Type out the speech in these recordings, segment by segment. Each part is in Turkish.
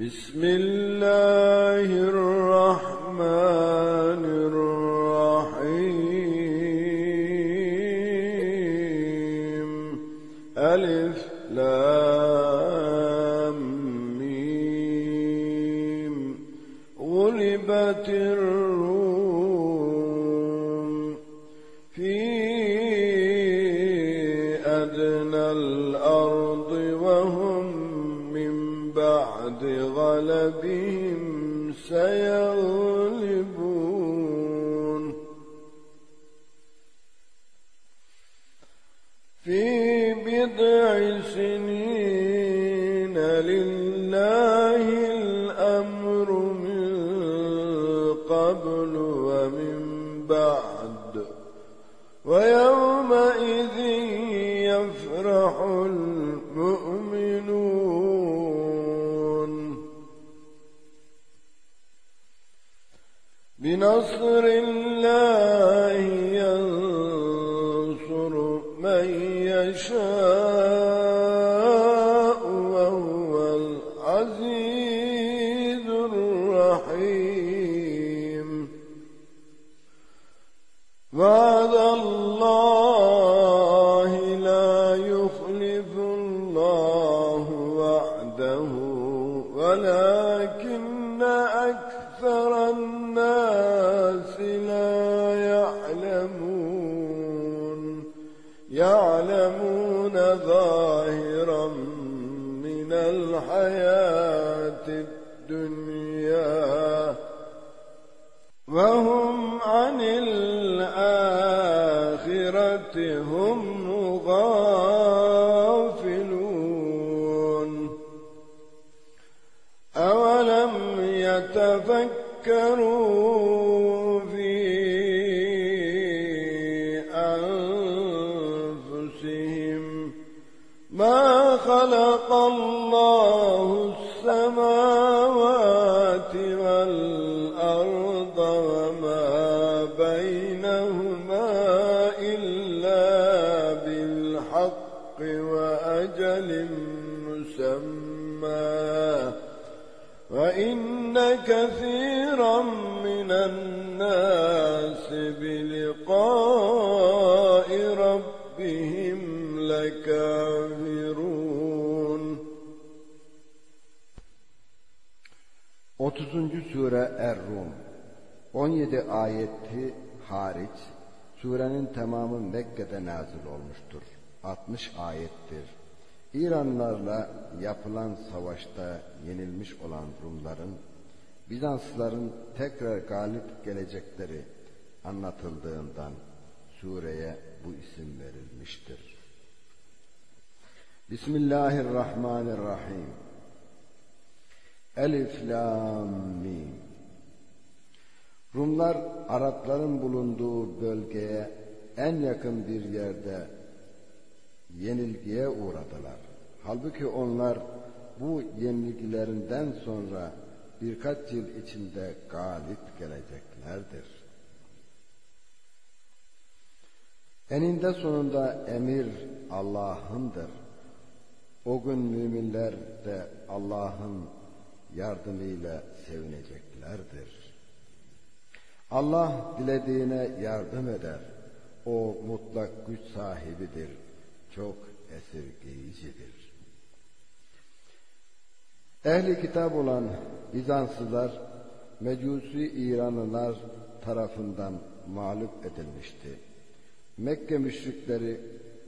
بسم الله الرحمن بنصر الحياة الدنيا. وهم كثيرا من الناس بلقاء ربهم لكافرون 30. sure Er-Rum 17 ayeti hariç surenin tamamı Mekke'de nazil olmuştur. 60 ayettir. İranlarla yapılan savaşta yenilmiş olan Rumların Bizanslıların tekrar galip gelecekleri anlatıldığından sureye bu isim verilmiştir. Bismillahirrahmanirrahim. Elif Lam Mim. Rumlar Arapların bulunduğu bölgeye en yakın bir yerde yenilgiye uğradılar. Halbuki onlar bu yenilgilerinden sonra birkaç yıl içinde galip geleceklerdir. Eninde sonunda emir Allah'ındır. O gün müminler de Allah'ın yardımıyla sevineceklerdir. Allah dilediğine yardım eder. O mutlak güç sahibidir. Çok esirgeyicidir. Ehli kitap olan Bizanslılar Mecusi İranlılar tarafından mağlup edilmişti. Mekke müşrikleri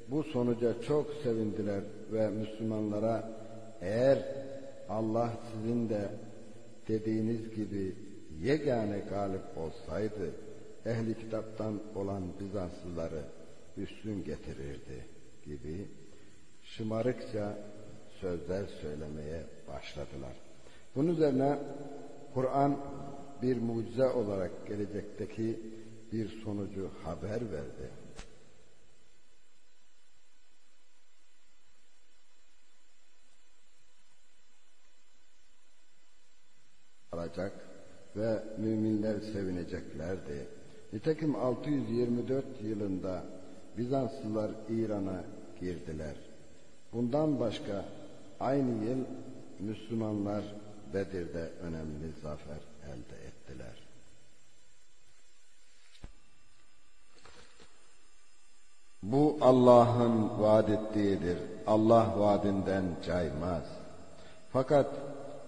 bu sonuca çok sevindiler ve Müslümanlara eğer Allah sizin de dediğiniz gibi yegane galip olsaydı ehli kitaptan olan Bizanslıları üstün getirirdi gibi şımarıkça sözler söylemeye başladılar. Bunun üzerine Kur'an bir mucize olarak gelecekteki bir sonucu haber verdi. alacak ve müminler sevineceklerdi. Nitekim 624 yılında Bizanslılar İran'a girdiler. Bundan başka aynı yıl Müslümanlar Bedir'de önemli zafer elde ettiler. Bu Allah'ın vaad ettiğidir. Allah vaadinden caymaz. Fakat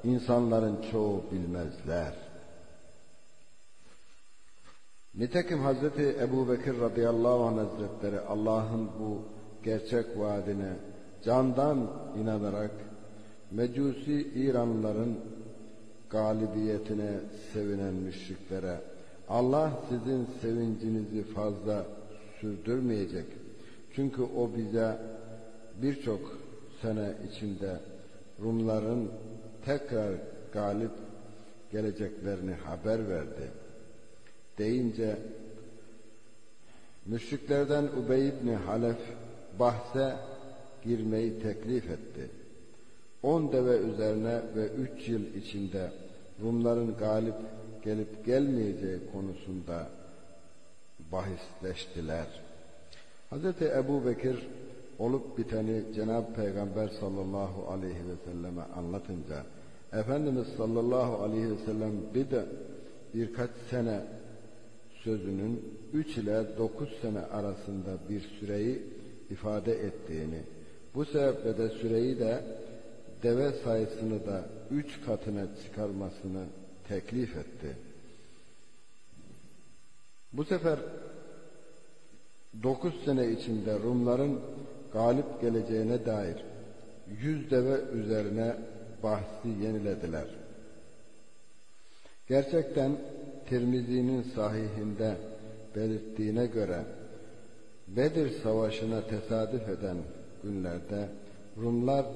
insanların çoğu bilmezler. Nitekim Hazreti Ebu Bekir radıyallahu anh hazretleri Allah'ın bu gerçek vaadine candan inanarak Mecusi İranlıların galibiyetine sevinen müşriklere Allah sizin sevincinizi fazla sürdürmeyecek. Çünkü o bize birçok sene içinde Rumların tekrar galip geleceklerini haber verdi. Deyince müşriklerden Ubey ibn Halef bahse girmeyi teklif etti. On deve üzerine ve üç yıl içinde Rumların galip gelip gelmeyeceği konusunda bahisleştiler. Hz. Ebu Bekir olup biteni Cenab-ı Peygamber sallallahu aleyhi ve selleme anlatınca Efendimiz sallallahu aleyhi ve sellem bir de birkaç sene sözünün üç ile dokuz sene arasında bir süreyi ifade ettiğini, bu sebeple de süreyi de deve sayısını da üç katına çıkarmasını teklif etti. Bu sefer dokuz sene içinde Rumların galip geleceğine dair yüz deve üzerine bahsi yenilediler. Gerçekten Tirmizi'nin sahihinde belirttiğine göre Bedir Savaşı'na tesadüf eden günlerde Rumlar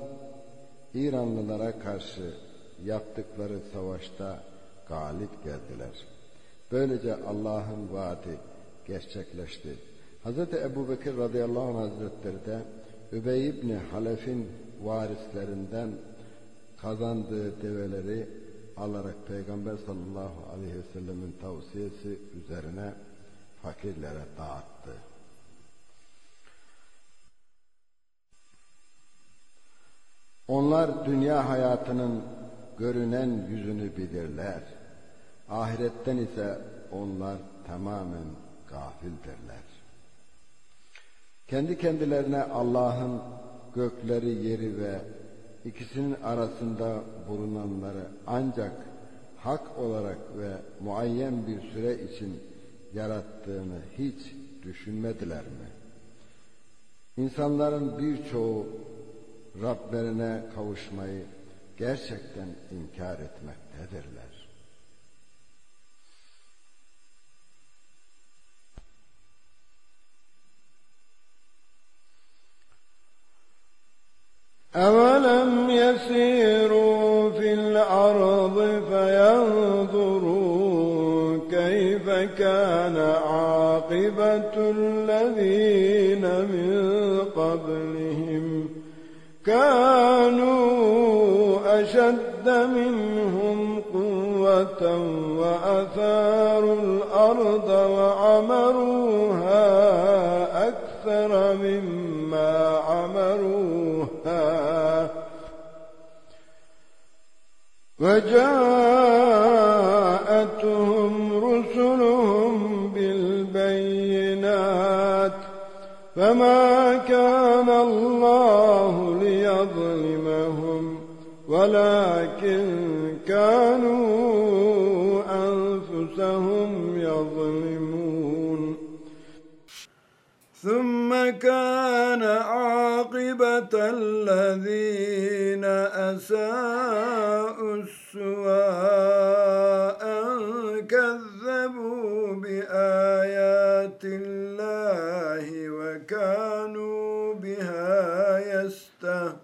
İranlılara karşı yaptıkları savaşta galip geldiler. Böylece Allah'ın vaadi gerçekleşti. Hz. Ebu Bekir radıyallahu anh hazretleri de Übey ibni Halef'in varislerinden kazandığı develeri alarak Peygamber sallallahu aleyhi ve sellemin tavsiyesi üzerine fakirlere dağıttı. Onlar dünya hayatının görünen yüzünü bilirler. Ahiretten ise onlar tamamen gafildirler. Kendi kendilerine Allah'ın gökleri, yeri ve ikisinin arasında bulunanları ancak hak olarak ve muayyen bir süre için yarattığını hiç düşünmediler mi? İnsanların birçoğu Rablerine kavuşmayı gerçekten inkar etmektedirler. أولم يسيروا في الأرض فينظروا كيف كان عاقبة الذين كانوا أشد منهم قوة وأثاروا الأرض وعمروها أكثر مما عمروها. وجاءتهم رسلهم بالبينات فما كان الله كانوا أنفسهم يظلمون. ثم كان عاقبة الذين أساءوا السوء أن كذبوا بآيات الله وكانوا بها يستهزئون.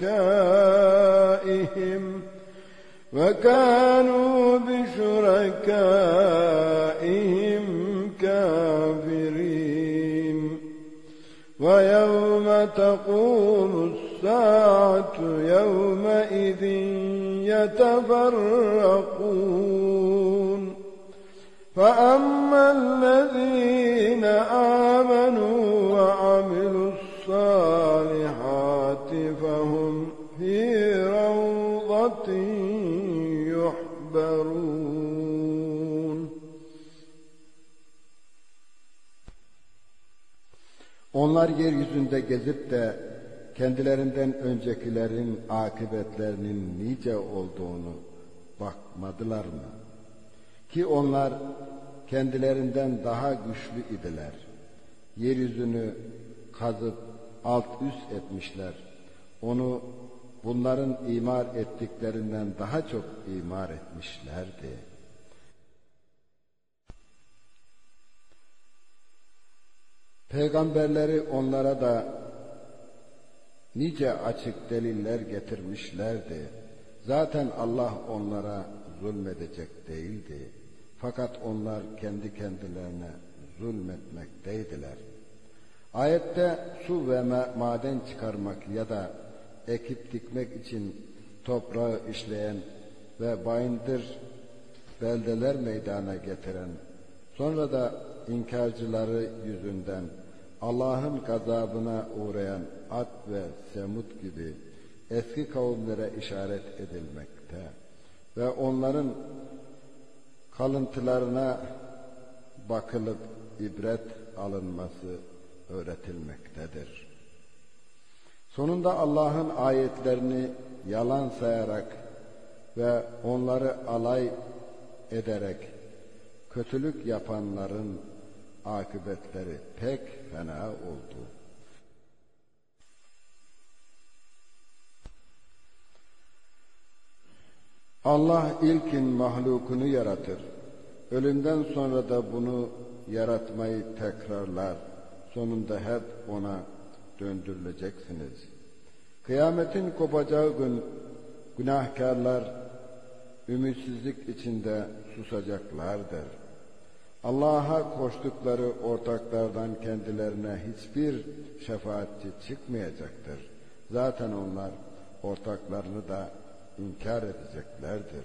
بشركائهم وكانوا بشركائهم كافرين. ويوم تقوم الساعة يومئذ يتفرقون. فأما الذين آمنوا وعملوا الصالحات فهم في روضة يحبرون Onlar yeryüzünde gezip de kendilerinden öncekilerin akıbetlerinin nice olduğunu bakmadılar mı? Ki onlar kendilerinden daha güçlü idiler. Yeryüzünü kazıp alt üst etmişler. Onu bunların imar ettiklerinden daha çok imar etmişlerdi. Peygamberleri onlara da nice açık deliller getirmişlerdi. Zaten Allah onlara zulmedecek değildi. Fakat onlar kendi kendilerine zulmetmekteydiler. Ayette su ve maden çıkarmak ya da ekip dikmek için toprağı işleyen ve bayındır beldeler meydana getiren, sonra da inkarcıları yüzünden Allah'ın gazabına uğrayan Ad ve Semud gibi eski kavimlere işaret edilmekte ve onların kalıntılarına bakılıp ibret alınması öğretilmektedir. Sonunda Allah'ın ayetlerini yalan sayarak ve onları alay ederek kötülük yapanların akıbetleri pek fena oldu. Allah ilkin mahlukunu yaratır. Ölümden sonra da bunu yaratmayı tekrarlar. Sonunda hep ona döndürüleceksiniz. Kıyametin kopacağı gün günahkarlar ümitsizlik içinde susacaklardır. Allah'a koştukları ortaklardan kendilerine hiçbir şefaatçi çıkmayacaktır. Zaten onlar ortaklarını da inkar edeceklerdir.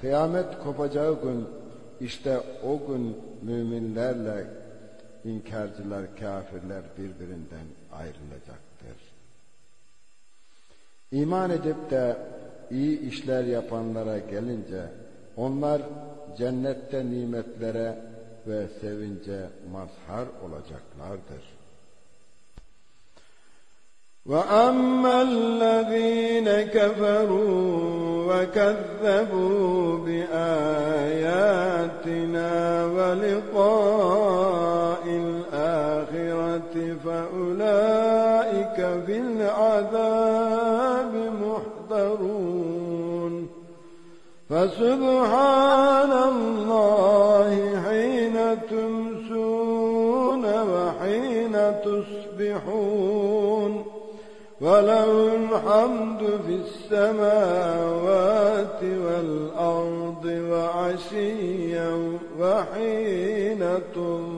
Kıyamet kopacağı gün işte o gün müminlerle inkarcılar, kafirler birbirinden ayrılacaktır. İman edip de iyi işler yapanlara gelince onlar cennette nimetlere ve sevince mazhar olacaklardır. وأما الذين كفروا وكذبوا بآياتنا ولقاء فسبحان الله حين تمسون وحين تصبحون وله الحمد في السماوات والأرض وعشيا وحين تظهرون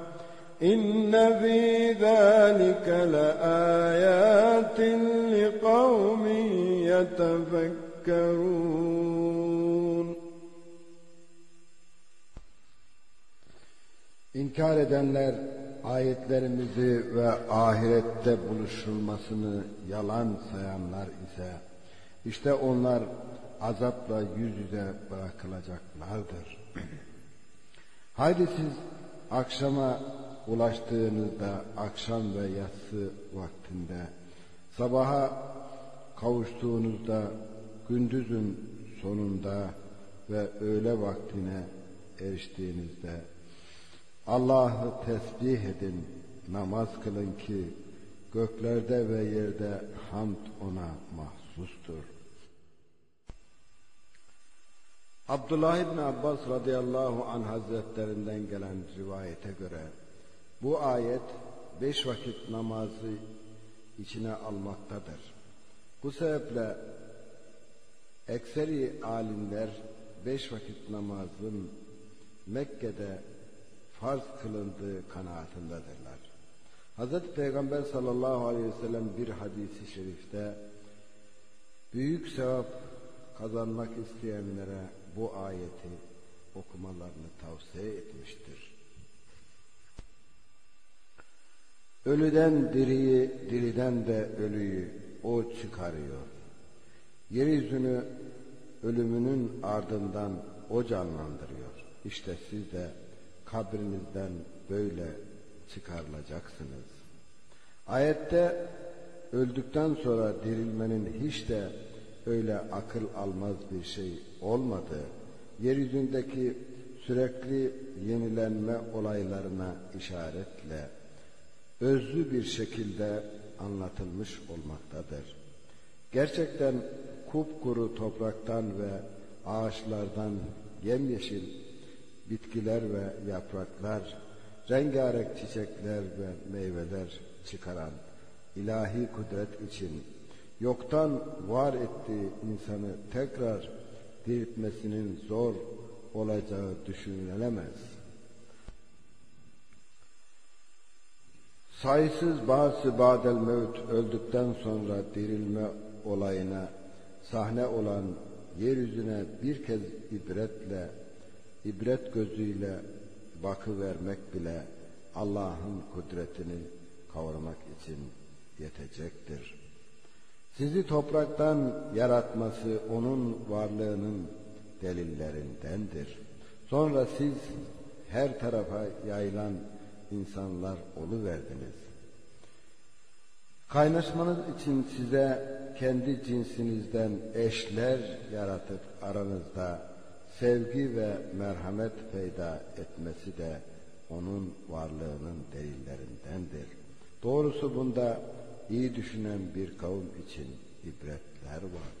إن في ذلك لآيات لقوم يتفكرون İnkar edenler ayetlerimizi ve ahirette buluşulmasını yalan sayanlar ise işte onlar azapla yüz yüze bırakılacaklardır. Haydi siz akşama ulaştığınızda akşam ve yatsı vaktinde sabaha kavuştuğunuzda gündüzün sonunda ve öğle vaktine eriştiğinizde Allah'ı tesbih edin, namaz kılın ki göklerde ve yerde hamd ona mahsustur. Abdullah İbni Abbas radıyallahu anh hazretlerinden gelen rivayete göre bu ayet beş vakit namazı içine almaktadır. Bu sebeple ekseri alimler beş vakit namazın Mekke'de farz kılındığı kanaatindedırler. Hz. Peygamber sallallahu aleyhi ve sellem bir hadisi şerifte büyük sevap kazanmak isteyenlere bu ayeti okumalarını tavsiye etmiştir. Ölüden diriyi, diriden de ölüyü o çıkarıyor. Yeryüzünü ölümünün ardından o canlandırıyor. İşte siz de kabrinizden böyle çıkarılacaksınız. Ayette öldükten sonra dirilmenin hiç de öyle akıl almaz bir şey olmadığı, yeryüzündeki sürekli yenilenme olaylarına işaretle özlü bir şekilde anlatılmış olmaktadır. Gerçekten kupkuru topraktan ve ağaçlardan yemyeşil bitkiler ve yapraklar, rengarenk çiçekler ve meyveler çıkaran ilahi kudret için yoktan var ettiği insanı tekrar diriltmesinin zor olacağı düşünülemez. Sayısız bazı badel mevt öldükten sonra dirilme olayına sahne olan yeryüzüne bir kez ibretle, ibret gözüyle bakı vermek bile Allah'ın kudretini kavramak için yetecektir. Sizi topraktan yaratması onun varlığının delillerindendir. Sonra siz her tarafa yayılan insanlar oluverdiniz. Kaynaşmanız için size kendi cinsinizden eşler yaratıp aranızda sevgi ve merhamet peyda etmesi de onun varlığının delillerindendir. Doğrusu bunda iyi düşünen bir kavim için ibretler vardır.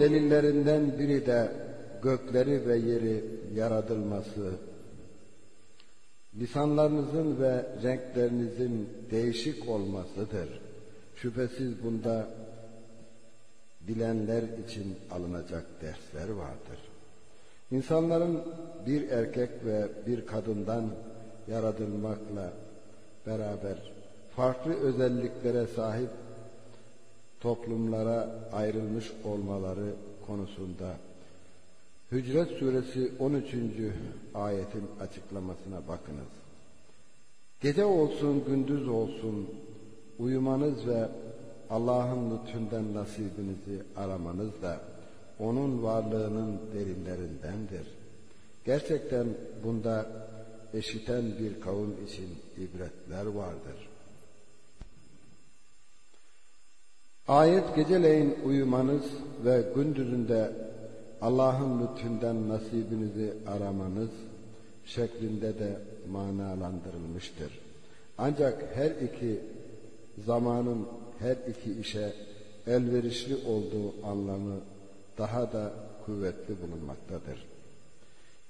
delillerinden biri de gökleri ve yeri yaratılması, lisanlarınızın ve renklerinizin değişik olmasıdır. Şüphesiz bunda bilenler için alınacak dersler vardır. İnsanların bir erkek ve bir kadından yaratılmakla beraber farklı özelliklere sahip toplumlara ayrılmış olmaları konusunda Hücret suresi 13. ayetin açıklamasına bakınız. Gece olsun gündüz olsun uyumanız ve Allah'ın lütfünden nasibinizi aramanız da onun varlığının delillerindendir. Gerçekten bunda eşiten bir kavim için ibretler vardır. Ayet geceleyin uyumanız ve gündüzünde Allah'ın lütfünden nasibinizi aramanız şeklinde de manalandırılmıştır. Ancak her iki zamanın her iki işe elverişli olduğu anlamı daha da kuvvetli bulunmaktadır.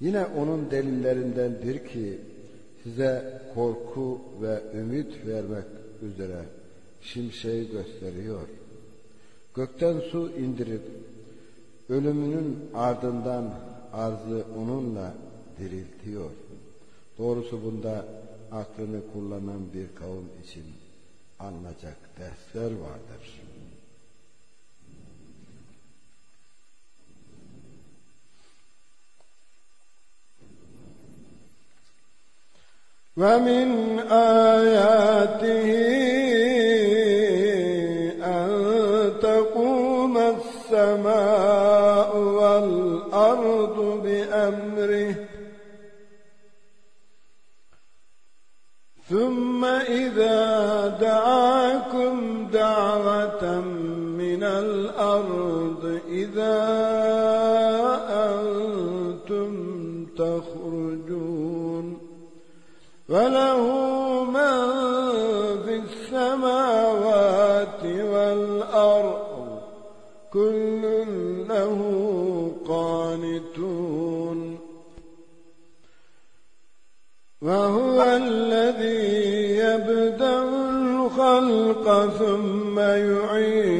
Yine onun delillerindendir ki size korku ve ümit vermek üzere şimşeği gösteriyor. Gökten su indirip ölümünün ardından arzı onunla diriltiyor. Doğrusu bunda aklını kullanan bir kavim için anlayacak dersler vardır. ومن آياته وله من في السماوات والأرض. كل له قانتون. وهو الذي يبدأ الخلق ثم يعيده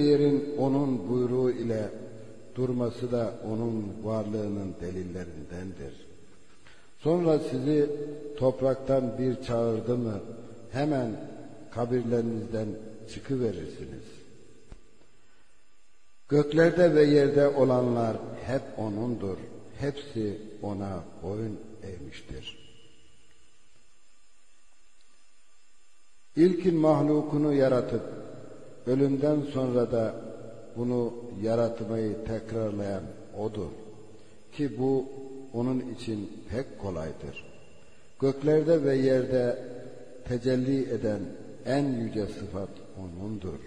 Yerin onun buyruğu ile durması da onun varlığının delillerindendir. Sonra sizi topraktan bir çağırdı mı hemen kabirlerinizden çıkıverirsiniz. Göklerde ve yerde olanlar hep O'nundur. Hepsi O'na boyun eğmiştir. İlkin mahlukunu yaratıp ölümden sonra da bunu yaratmayı tekrarlayan O'dur. Ki bu onun için pek kolaydır. Göklerde ve yerde tecelli eden en yüce sıfat O'nundur.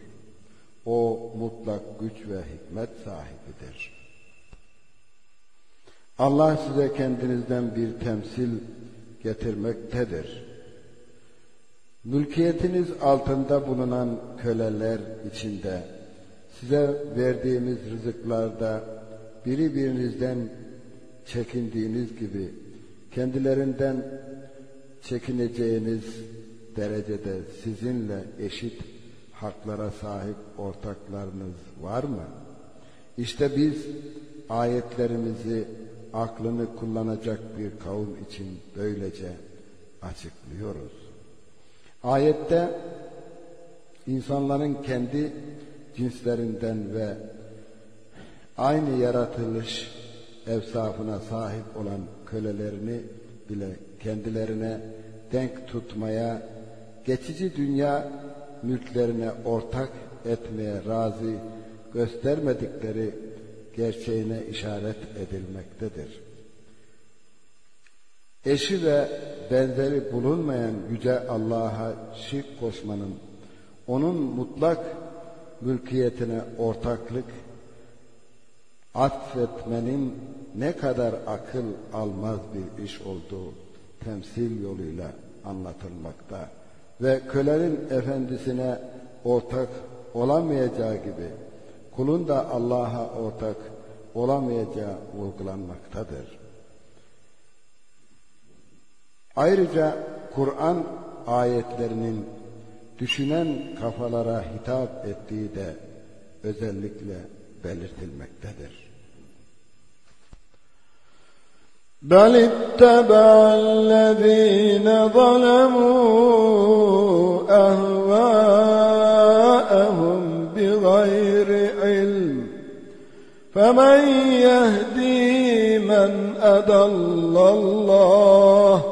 O mutlak güç ve hikmet sahibidir. Allah size kendinizden bir temsil getirmektedir. Mülkiyetiniz altında bulunan köleler içinde size verdiğimiz rızıklarda biri birinizden çekindiğiniz gibi kendilerinden çekineceğiniz derecede sizinle eşit haklara sahip ortaklarınız var mı? İşte biz ayetlerimizi aklını kullanacak bir kavim için böylece açıklıyoruz. Ayette insanların kendi cinslerinden ve aynı yaratılış evsafına sahip olan kölelerini bile kendilerine denk tutmaya, geçici dünya mülklerine ortak etmeye razı göstermedikleri gerçeğine işaret edilmektedir. Eşi ve benzeri bulunmayan yüce Allah'a şirk koşmanın, onun mutlak mülkiyetine ortaklık atfetmenin ne kadar akıl almaz bir iş olduğu temsil yoluyla anlatılmakta ve kölenin efendisine ortak olamayacağı gibi kulun da Allah'a ortak olamayacağı vurgulanmaktadır. Ayrıca Kur'an ayetlerinin düşünen kafalara hitap ettiği de özellikle belirtilmektedir. بل اتبع الذين ظلموا أهواءهم بغير علم فمن يهدي من أضل الله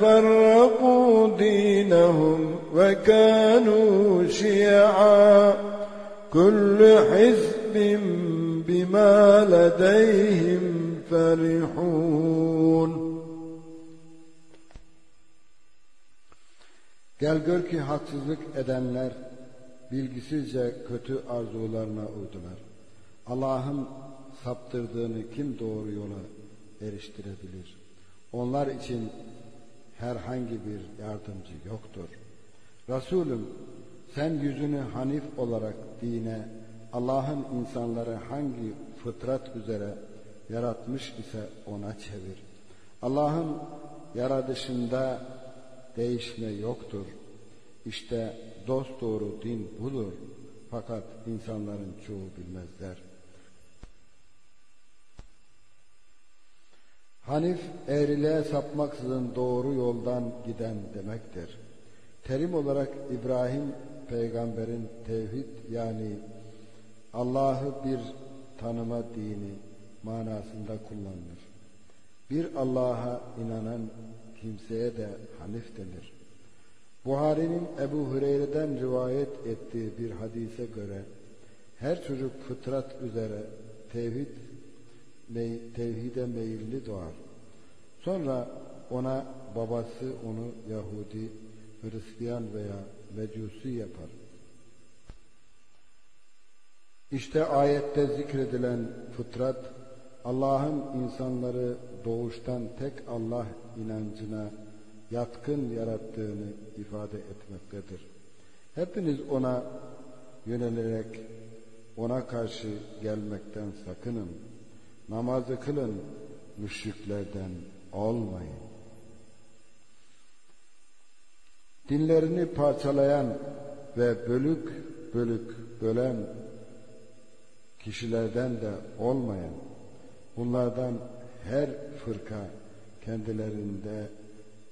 فرقوا دينهم وكانوا شيعا كل حزب بما لديهم فرحون Gel gör ki haksızlık edenler bilgisizce kötü arzularına uydular. Allah'ın saptırdığını kim doğru yola eriştirebilir? Onlar için herhangi bir yardımcı yoktur. Resulüm sen yüzünü hanif olarak dine, Allah'ın insanları hangi fıtrat üzere yaratmış ise ona çevir. Allah'ın yaratışında değişme yoktur. İşte dost doğru din budur. Fakat insanların çoğu bilmezler. Hanif eğriliğe sapmaksızın doğru yoldan giden demektir. Terim olarak İbrahim peygamberin tevhid yani Allah'ı bir tanıma dini manasında kullanılır. Bir Allah'a inanan kimseye de Hanif denir. Buhari'nin Ebu Hureyre'den rivayet ettiği bir hadise göre her çocuk fıtrat üzere tevhid tevhide meyilli doğar. Sonra ona babası onu Yahudi, Hristiyan veya Mecusi yapar. İşte ayette zikredilen fıtrat Allah'ın insanları doğuştan tek Allah inancına yatkın yarattığını ifade etmektedir. Hepiniz ona yönelerek ona karşı gelmekten sakının. Namazı kılın, müşriklerden olmayın. Dinlerini parçalayan ve bölük bölük bölen kişilerden de olmayan, bunlardan her fırka kendilerinde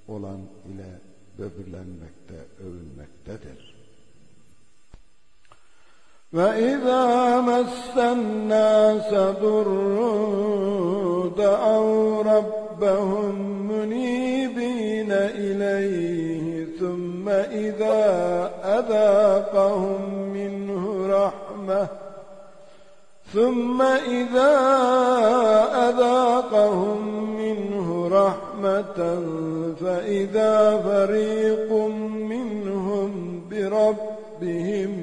olan ile böbürlenmekte, övünmektedir. وإذا مس الناس ضر دعوا ربهم منيبين إليه إذا أذاقهم منه رحمة ثم إذا أذاقهم منه رحمة فإذا فريق منهم بربهم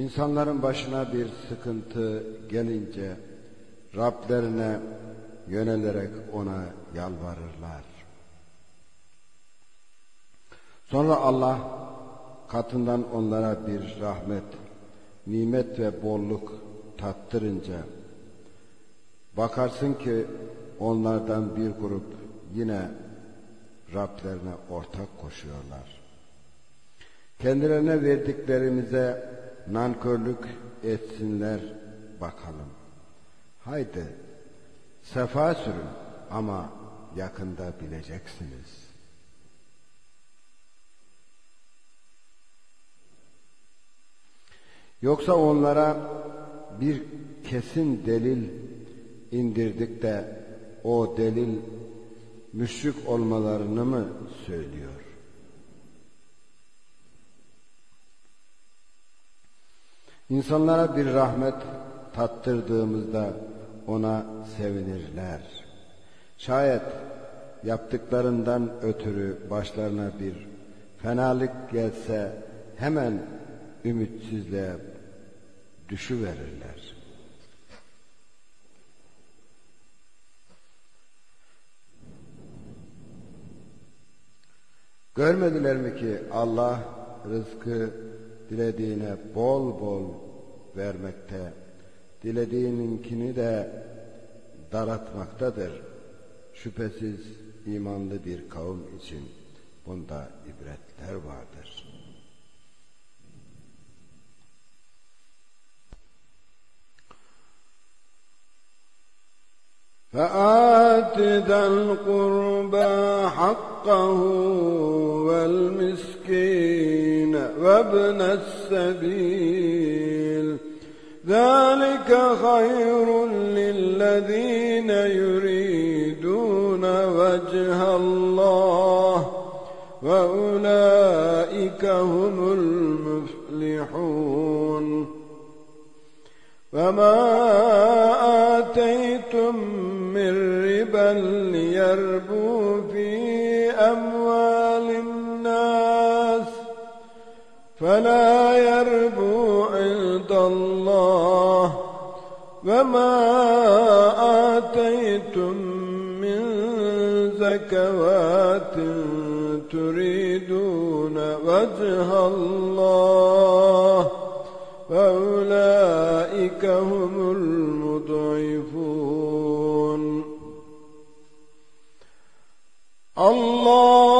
İnsanların başına bir sıkıntı gelince Rablerine yönelerek ona yalvarırlar. Sonra Allah katından onlara bir rahmet, nimet ve bolluk tattırınca bakarsın ki onlardan bir grup yine Rablerine ortak koşuyorlar. Kendilerine verdiklerimize nankörlük etsinler bakalım. Haydi sefa sürün ama yakında bileceksiniz. Yoksa onlara bir kesin delil indirdik de o delil müşrik olmalarını mı söylüyor? İnsanlara bir rahmet tattırdığımızda ona sevinirler. Şayet yaptıklarından ötürü başlarına bir fenalık gelse hemen ümitsizliğe düşüverirler. Görmediler mi ki Allah rızkı dilediğine bol bol vermekte, dilediğininkini de daratmaktadır. Şüphesiz imanlı bir kavim için bunda ibretler vardır. فآت ذا القربى حقه والمسكين وابن السبيل. ذلك خير للذين يريدون وجه الله وأولئك هم المفلحون. وما آتيتم من ربا ليربو فلا يربو عند الله وما آتيتم من زكوات تريدون وجه الله فأولئك هم المضعفون. الله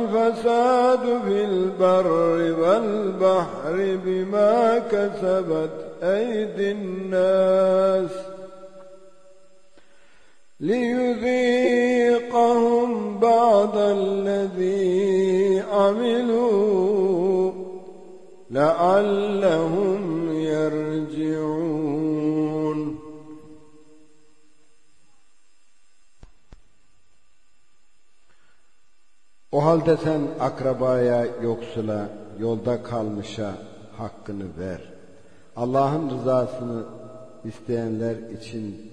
الفساد في البر والبحر بما كسبت أيدي الناس ليذيقهم بعض الذي عملوا لعلهم O halde sen akrabaya, yoksula, yolda kalmışa hakkını ver. Allah'ın rızasını isteyenler için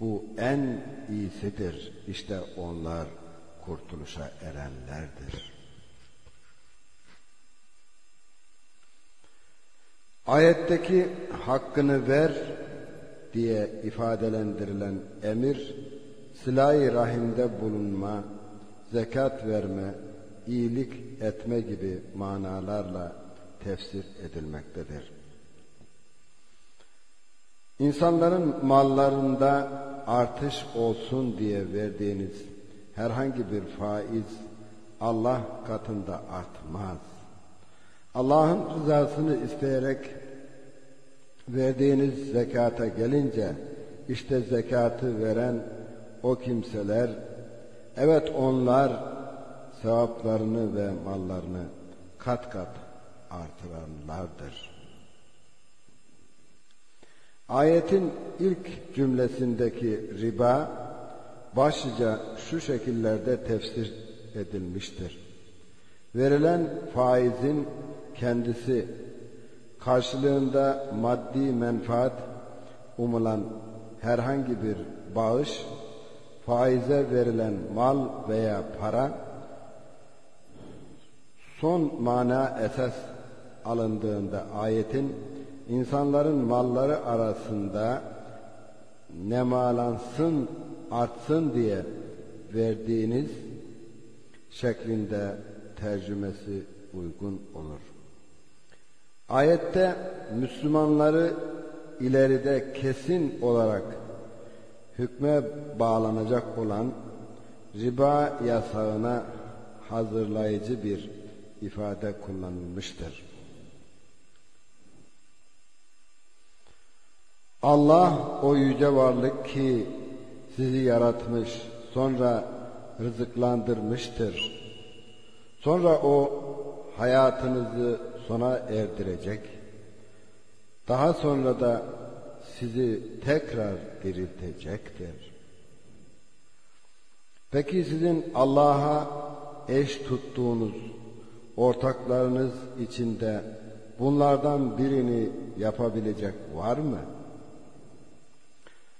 bu en iyisidir. İşte onlar kurtuluşa erenlerdir. Ayetteki hakkını ver diye ifadelendirilen emir, silah-i rahimde bulunma, zekat verme, iyilik etme gibi manalarla tefsir edilmektedir. İnsanların mallarında artış olsun diye verdiğiniz herhangi bir faiz Allah katında artmaz. Allah'ın rızasını isteyerek verdiğiniz zekata gelince işte zekatı veren o kimseler evet onlar sevaplarını ve mallarını kat kat artıranlardır. Ayetin ilk cümlesindeki riba başlıca şu şekillerde tefsir edilmiştir. Verilen faizin kendisi karşılığında maddi menfaat umulan herhangi bir bağış, faize verilen mal veya para son mana esas alındığında ayetin insanların malları arasında nemalansın, artsın diye verdiğiniz şeklinde tercümesi uygun olur. Ayette Müslümanları ileride kesin olarak hükme bağlanacak olan riba yasağına hazırlayıcı bir ifade kullanılmıştır. Allah o yüce varlık ki sizi yaratmış, sonra rızıklandırmıştır. Sonra o hayatınızı sona erdirecek. Daha sonra da sizi tekrar diriltecektir. Peki sizin Allah'a eş tuttuğunuz ortaklarınız içinde bunlardan birini yapabilecek var mı?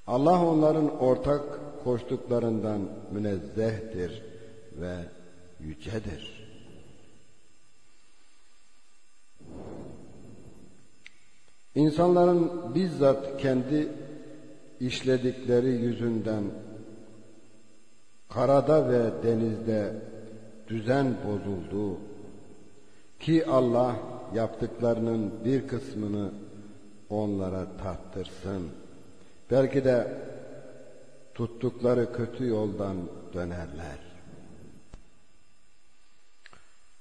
Allah onların ortak koştuklarından münezzehtir ve yücedir. İnsanların bizzat kendi işledikleri yüzünden karada ve denizde düzen bozuldu ki Allah yaptıklarının bir kısmını onlara tattırsın. Belki de tuttukları kötü yoldan dönerler.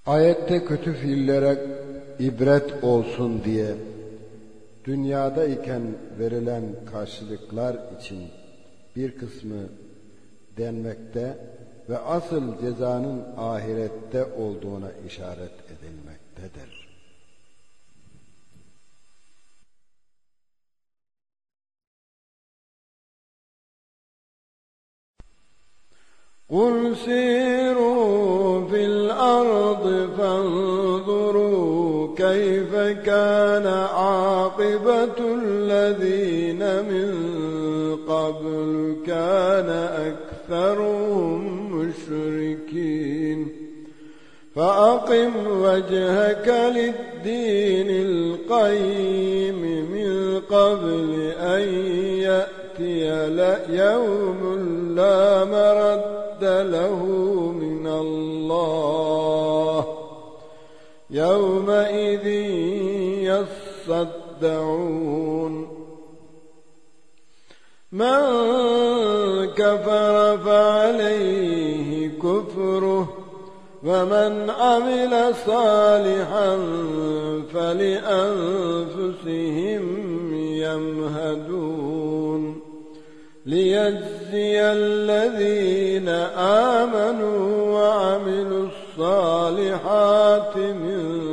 Ayette kötü fiillere ibret olsun diye dünyada iken verilen karşılıklar için bir kısmı denmekte ve asıl cezanın ahirette olduğuna işaret edilmektedir. قل سيروا عاقبة الذين من قبل كان أكثرهم مشركين. فأقم وجهك للدين القيم من قبل أن يأتي يوم لا مرد له من الله. يومئذ يخدعون من كفر فعليه كفره ومن عمل صالحا فلأنفسهم يمهدون. ليجزي الذين آمنوا وعملوا الصالحات من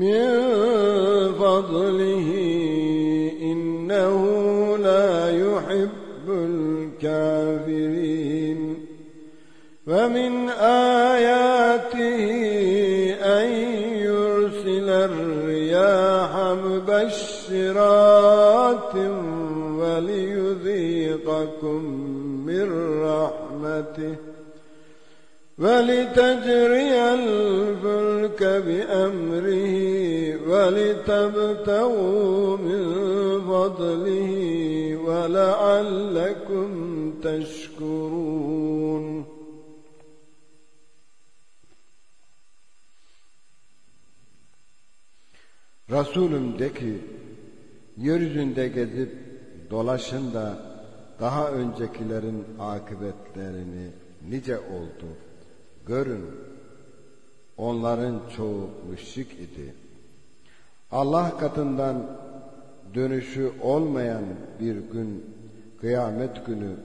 من فضله إنه لا يحب الكافرين. ومن آياته أن يرسل الرياح مبشرات وليذيقكم من رحمته. ولتجري الفلك بأمره ولتبتغوا من فضله ولعلكم تشكرون Resulüm de ki, yeryüzünde gezip dolaşın da daha öncekilerin akıbetlerini nice oldu. Görün, onların çoğu müşrik idi. Allah katından dönüşü olmayan bir gün, kıyamet günü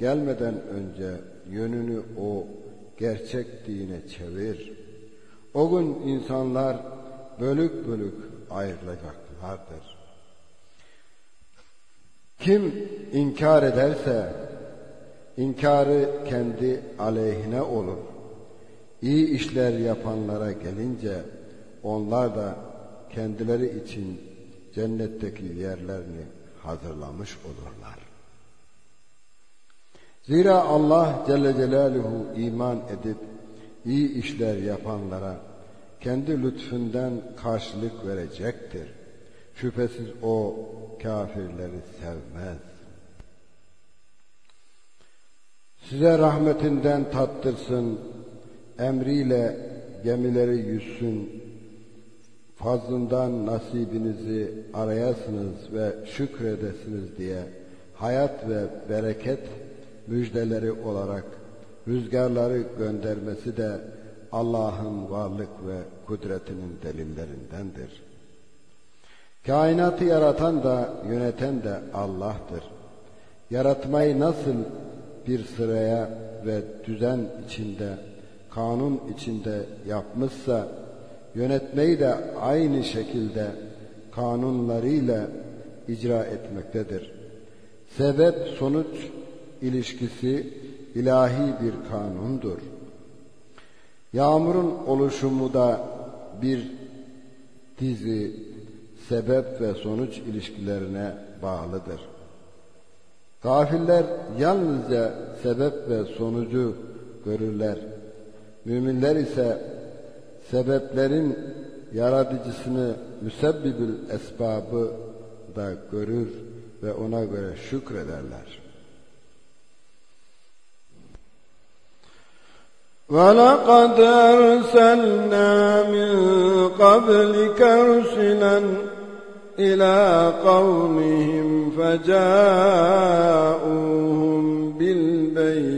gelmeden önce yönünü o gerçek dine çevir. O gün insanlar bölük bölük ayrılacaklardır. Kim inkar ederse inkarı kendi aleyhine olur. İyi işler yapanlara gelince onlar da kendileri için cennetteki yerlerini hazırlamış olurlar. Zira Allah Celle Celaluhu iman edip iyi işler yapanlara kendi lütfünden karşılık verecektir. Şüphesiz o kafirleri sevmez. Size rahmetinden tattırsın, emriyle gemileri yüzsün, fazlından nasibinizi arayasınız ve şükredesiniz diye hayat ve bereket müjdeleri olarak rüzgarları göndermesi de Allah'ın varlık ve kudretinin delillerindendir. Kainatı yaratan da yöneten de Allah'tır. Yaratmayı nasıl bir sıraya ve düzen içinde, kanun içinde yapmışsa, yönetmeyi de aynı şekilde kanunlarıyla icra etmektedir. Sebep sonuç ilişkisi ilahi bir kanundur. Yağmurun oluşumu da bir dizi sebep ve sonuç ilişkilerine bağlıdır. Kafirler yalnızca sebep ve sonucu görürler. Müminler ise sebeplerin yaratıcısını müsebbibül esbabı da görür ve ona göre şükrederler. ولقد أرسلنا من قبلك رسلا إلى قومهم فجاءوهم بالبينات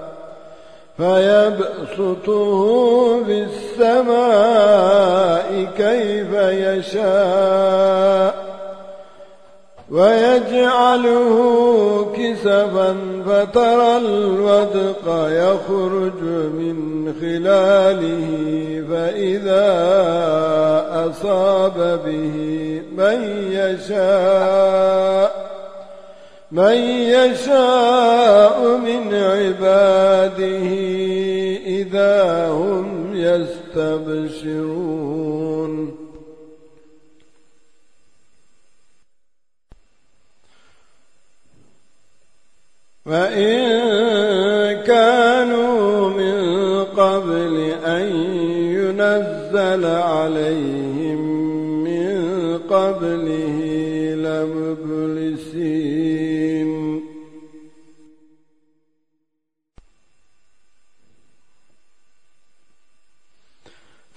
فيبسطه في السماء كيف يشاء ويجعله كسفا فترى الودق يخرج من خلاله فإذا أصاب به من يشاء من يشاء من عباده إذا هم يستبشرون. وإن كانوا من قبل أن ينزل عليهم من قبله لمبلسون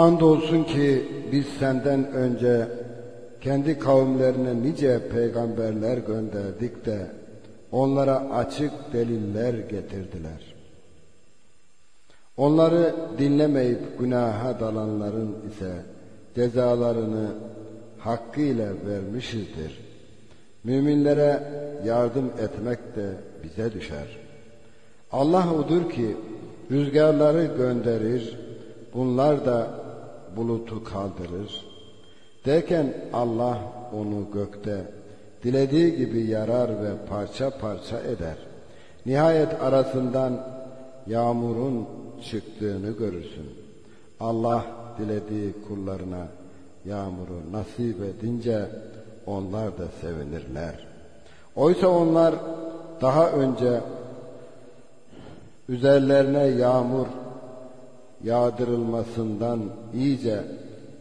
Andolsun ki biz senden önce kendi kavimlerine nice peygamberler gönderdik de onlara açık deliller getirdiler. Onları dinlemeyip günaha dalanların ise cezalarını hakkıyla vermişizdir. Müminlere yardım etmek de bize düşer. Allah odur ki rüzgarları gönderir, bunlar da bulutu kaldırır. Derken Allah onu gökte dilediği gibi yarar ve parça parça eder. Nihayet arasından yağmurun çıktığını görürsün. Allah dilediği kullarına yağmuru nasip edince onlar da sevinirler. Oysa onlar daha önce üzerlerine yağmur yağdırılmasından iyice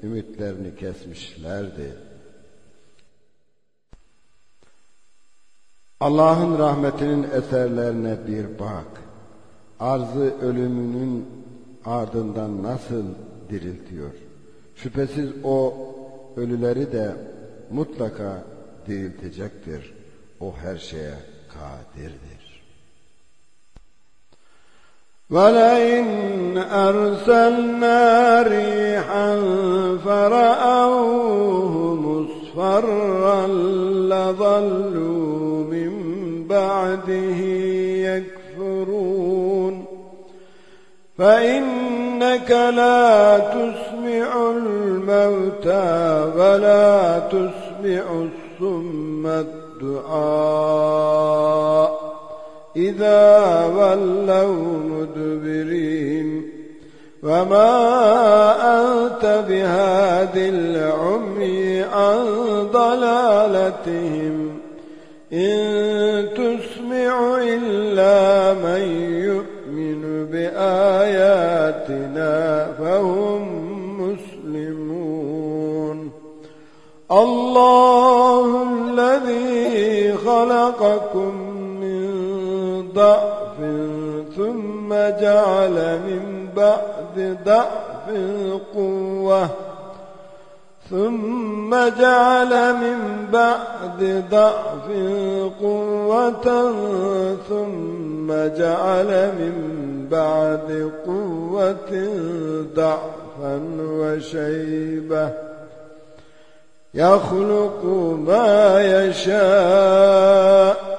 ümitlerini kesmişlerdi. Allah'ın rahmetinin eserlerine bir bak. Arzı ölümünün ardından nasıl diriltiyor. Şüphesiz o ölüleri de mutlaka diriltecektir. O her şeye kadirdir. ولئن أرسلنا ريحا فرأوه مصفرا لظلوا من بعده يكفرون. فإنك لا تسمع الموتى ولا تسمع الصم الدعاء. إذا ولوا مدبرين. وما أنت بهاد العمي عن ضلالتهم. إن تسمع إلا من يؤمن بآياتنا فهم مسلمون. الله الذي خلقكم ضعف ثم جعل من بعد ضعف قوة ثم جعل من بعد ضعف قوة. ثم جعل من بعد قوة ضعفا وشيبة. يخلق ما يشاء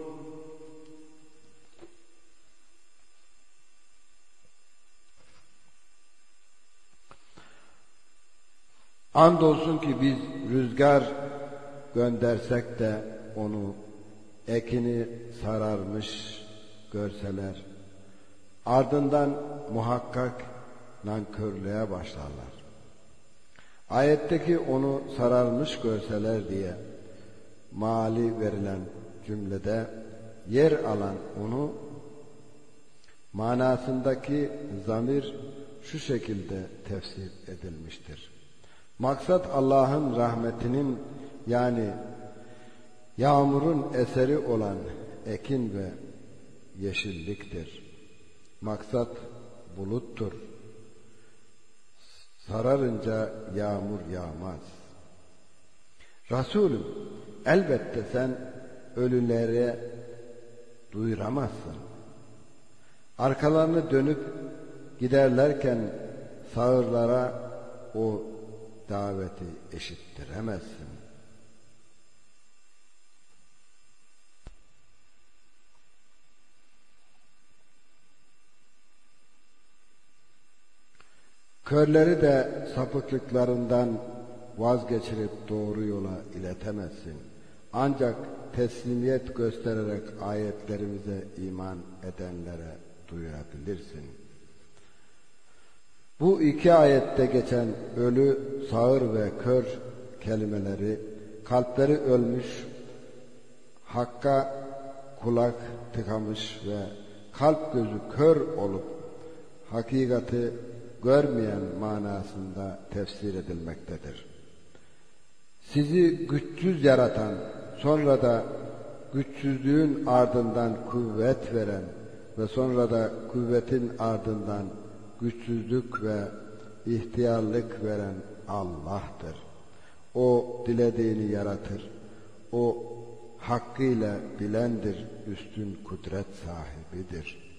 Andolsun ki biz rüzgar göndersek de onu ekini sararmış görseler. Ardından muhakkak nankörlüğe başlarlar. Ayetteki onu sararmış görseler diye mali verilen cümlede yer alan onu manasındaki zamir şu şekilde tefsir edilmiştir. Maksat Allah'ın rahmetinin yani yağmurun eseri olan ekin ve yeşilliktir. Maksat buluttur. Sararınca yağmur yağmaz. Resulüm elbette sen ölülere duyuramazsın. Arkalarını dönüp giderlerken sağırlara o daveti eşittiremezsin. Körleri de sapıklıklarından vazgeçirip doğru yola iletemezsin. Ancak teslimiyet göstererek ayetlerimize iman edenlere duyurabilirsin. Bu iki ayette geçen ölü, sağır ve kör kelimeleri kalpleri ölmüş, hakka kulak tıkamış ve kalp gözü kör olup hakikati görmeyen manasında tefsir edilmektedir. Sizi güçsüz yaratan, sonra da güçsüzlüğün ardından kuvvet veren ve sonra da kuvvetin ardından güçsüzlük ve ihtiyarlık veren Allah'tır. O dilediğini yaratır. O hakkıyla bilendir, üstün kudret sahibidir.''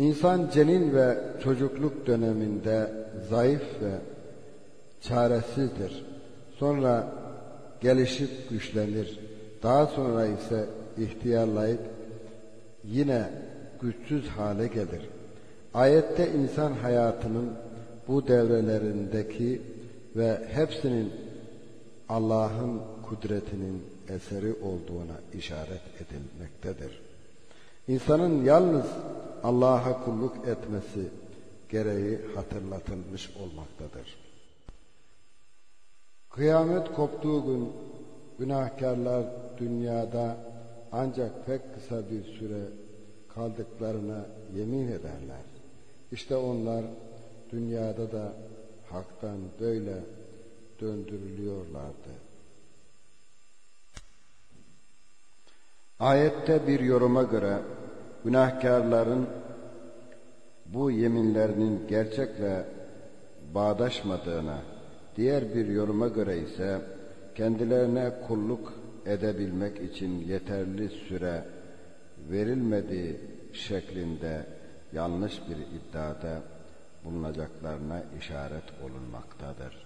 İnsan cenin ve çocukluk döneminde zayıf ve çaresizdir. Sonra gelişip güçlenir. Daha sonra ise ihtiyarlayıp yine güçsüz hale gelir. Ayette insan hayatının bu devrelerindeki ve hepsinin Allah'ın kudretinin eseri olduğuna işaret edilmektedir. İnsanın yalnız Allah'a kulluk etmesi gereği hatırlatılmış olmaktadır. Kıyamet koptuğu gün günahkarlar dünyada ancak pek kısa bir süre kaldıklarına yemin ederler. İşte onlar dünyada da haktan böyle döndürülüyorlardı. Ayette bir yoruma göre günahkarların bu yeminlerinin gerçekle bağdaşmadığına, diğer bir yoruma göre ise kendilerine kulluk edebilmek için yeterli süre verilmediği şeklinde yanlış bir iddiada bulunacaklarına işaret olunmaktadır.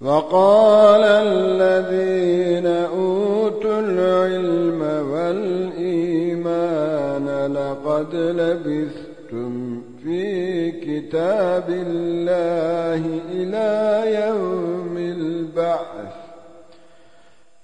وقال الذين أوتوا العلم والإيمان لقد لبثتم في كتاب الله إلى يوم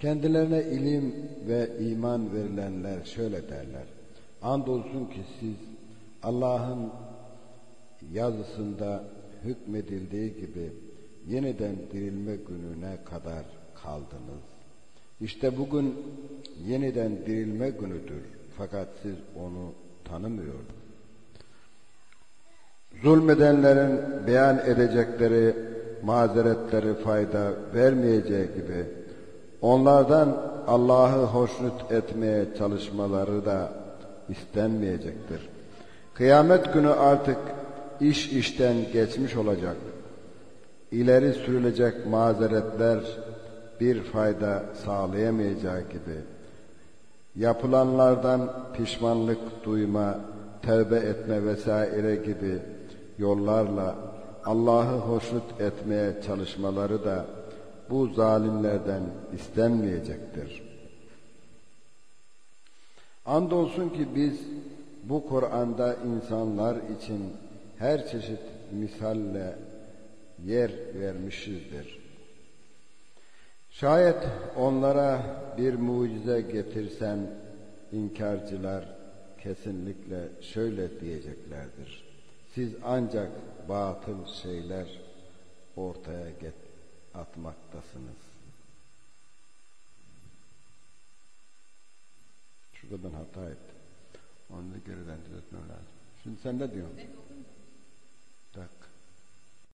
Kendilerine ilim ve iman verilenler şöyle derler. Andolsun ki siz Allah'ın yazısında hükmedildiği gibi yeniden dirilme gününe kadar kaldınız. İşte bugün yeniden dirilme günüdür. Fakat siz onu tanımıyordunuz. Zulmedenlerin beyan edecekleri mazeretleri fayda vermeyeceği gibi onlardan Allah'ı hoşnut etmeye çalışmaları da istenmeyecektir. Kıyamet günü artık iş işten geçmiş olacak. İleri sürülecek mazeretler bir fayda sağlayamayacağı gibi yapılanlardan pişmanlık duyma, tövbe etme vesaire gibi yollarla Allah'ı hoşnut etmeye çalışmaları da bu zalimlerden istenmeyecektir. Andolsun ki biz bu Kur'an'da insanlar için her çeşit misalle yer vermişizdir. Şayet onlara bir mucize getirsen inkarcılar kesinlikle şöyle diyeceklerdir. Siz ancak batıl şeyler ortaya get atmaktasınız. Şurada ben hata ettim. Onu da geriden düzeltmem lazım. Şimdi sen ne diyorsun?